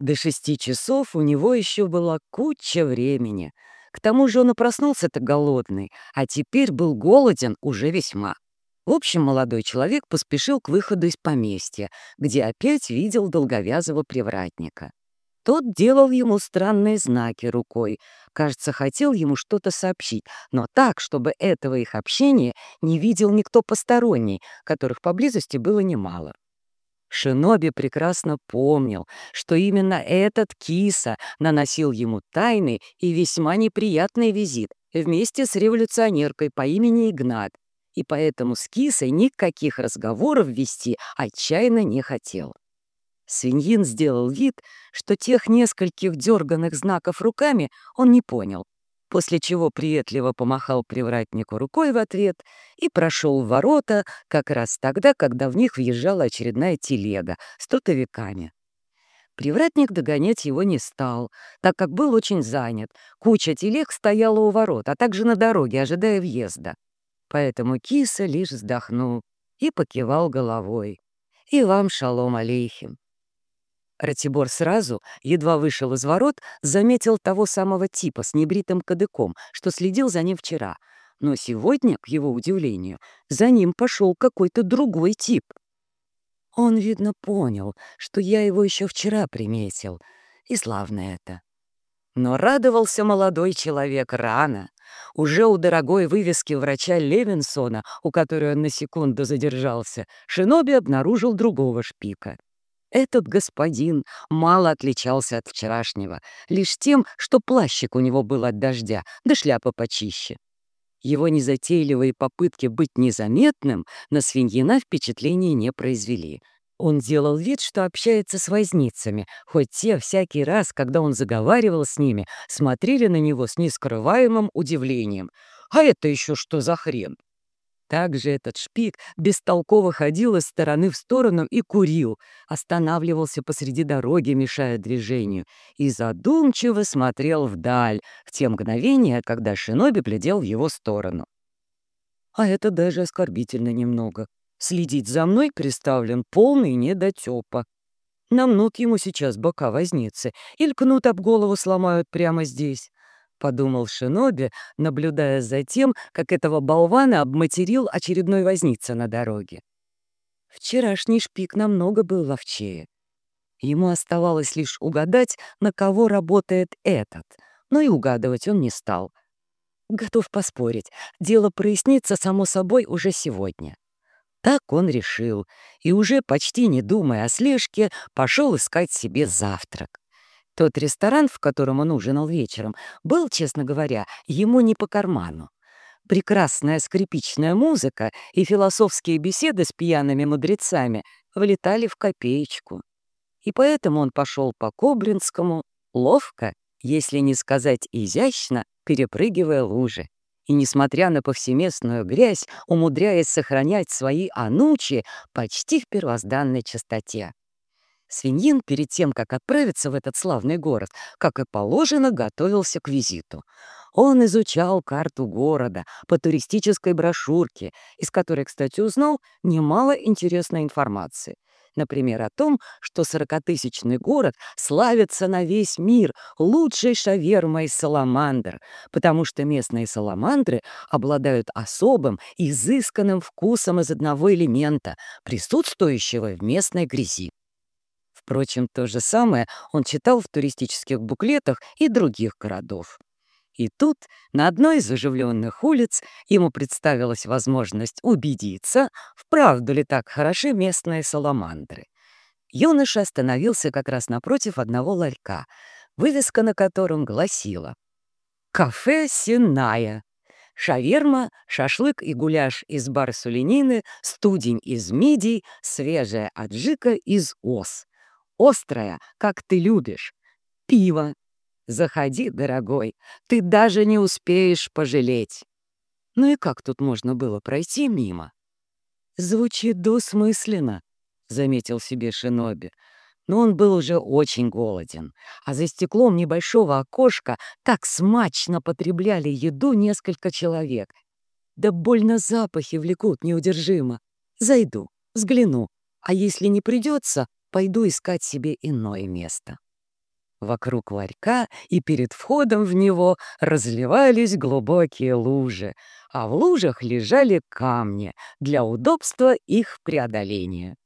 До шести часов у него еще была куча времени. К тому же он и проснулся-то голодный, а теперь был голоден уже весьма. В общем, молодой человек поспешил к выходу из поместья, где опять видел долговязого привратника. Тот делал ему странные знаки рукой. Кажется, хотел ему что-то сообщить, но так, чтобы этого их общения не видел никто посторонний, которых поблизости было немало. Шиноби прекрасно помнил, что именно этот киса наносил ему тайный и весьма неприятный визит вместе с революционеркой по имени Игнат, и поэтому с кисой никаких разговоров вести отчаянно не хотел. Свиньин сделал вид, что тех нескольких дерганных знаков руками он не понял, после чего приветливо помахал привратнику рукой в ответ и прошел ворота как раз тогда, когда в них въезжала очередная телега с трутовиками. Привратник догонять его не стал, так как был очень занят. Куча телег стояла у ворот, а также на дороге, ожидая въезда. Поэтому киса лишь вздохнул и покивал головой. «И вам шалом алейхим». Ратибор сразу, едва вышел из ворот, заметил того самого типа с небритым кадыком, что следил за ним вчера. Но сегодня, к его удивлению, за ним пошел какой-то другой тип. Он, видно, понял, что я его еще вчера приметил, и славно это. Но радовался молодой человек рано. Уже у дорогой вывески врача Левинсона, у которой он на секунду задержался, Шиноби обнаружил другого шпика. Этот господин мало отличался от вчерашнего, лишь тем, что плащик у него был от дождя, да шляпа почище. Его незатейливые попытки быть незаметным на свиньина впечатления не произвели. Он делал вид, что общается с возницами, хоть те всякий раз, когда он заговаривал с ними, смотрели на него с нескрываемым удивлением. «А это еще что за хрен?» Также этот шпик бестолково ходил из стороны в сторону и курил, останавливался посреди дороги, мешая движению, и задумчиво смотрел вдаль в те мгновения, когда Шиноби глядел в его сторону. А это даже оскорбительно немного. Следить за мной приставлен полный недотепа. Намнут ему сейчас бока возницы или кнут об голову сломают прямо здесь подумал Шиноби, наблюдая за тем, как этого болвана обматерил очередной возница на дороге. Вчерашний шпик намного был ловчее. Ему оставалось лишь угадать, на кого работает этот, но и угадывать он не стал. Готов поспорить, дело прояснится само собой уже сегодня. Так он решил и уже почти не думая о слежке, пошел искать себе завтрак. Тот ресторан, в котором он ужинал вечером, был, честно говоря, ему не по карману. Прекрасная скрипичная музыка и философские беседы с пьяными мудрецами влетали в копеечку. И поэтому он пошел по Коблинскому ловко, если не сказать изящно, перепрыгивая лужи. И, несмотря на повсеместную грязь, умудряясь сохранять свои анучи почти в первозданной чистоте. Свиньин перед тем, как отправиться в этот славный город, как и положено, готовился к визиту. Он изучал карту города по туристической брошюрке, из которой, кстати, узнал немало интересной информации. Например, о том, что сорокатысячный город славится на весь мир лучшей шавермой саламандр, потому что местные саламандры обладают особым, изысканным вкусом из одного элемента, присутствующего в местной грязи. Впрочем, то же самое он читал в туристических буклетах и других городов. И тут, на одной из оживленных улиц, ему представилась возможность убедиться, вправду ли так хороши местные саламандры. Юноша остановился как раз напротив одного ларька, вывеска на котором гласила «Кафе Синая». Шаверма, шашлык и гуляш из барсулинины, студень из мидий, свежая аджика из ос острое, как ты любишь. Пиво. Заходи, дорогой, ты даже не успеешь пожалеть. Ну и как тут можно было пройти мимо? Звучит двусмысленно, заметил себе Шиноби. Но он был уже очень голоден, а за стеклом небольшого окошка так смачно потребляли еду несколько человек. Да больно запахи влекут неудержимо. Зайду, взгляну, а если не придется, пойду искать себе иное место. Вокруг ларька и перед входом в него разливались глубокие лужи, а в лужах лежали камни для удобства их преодоления.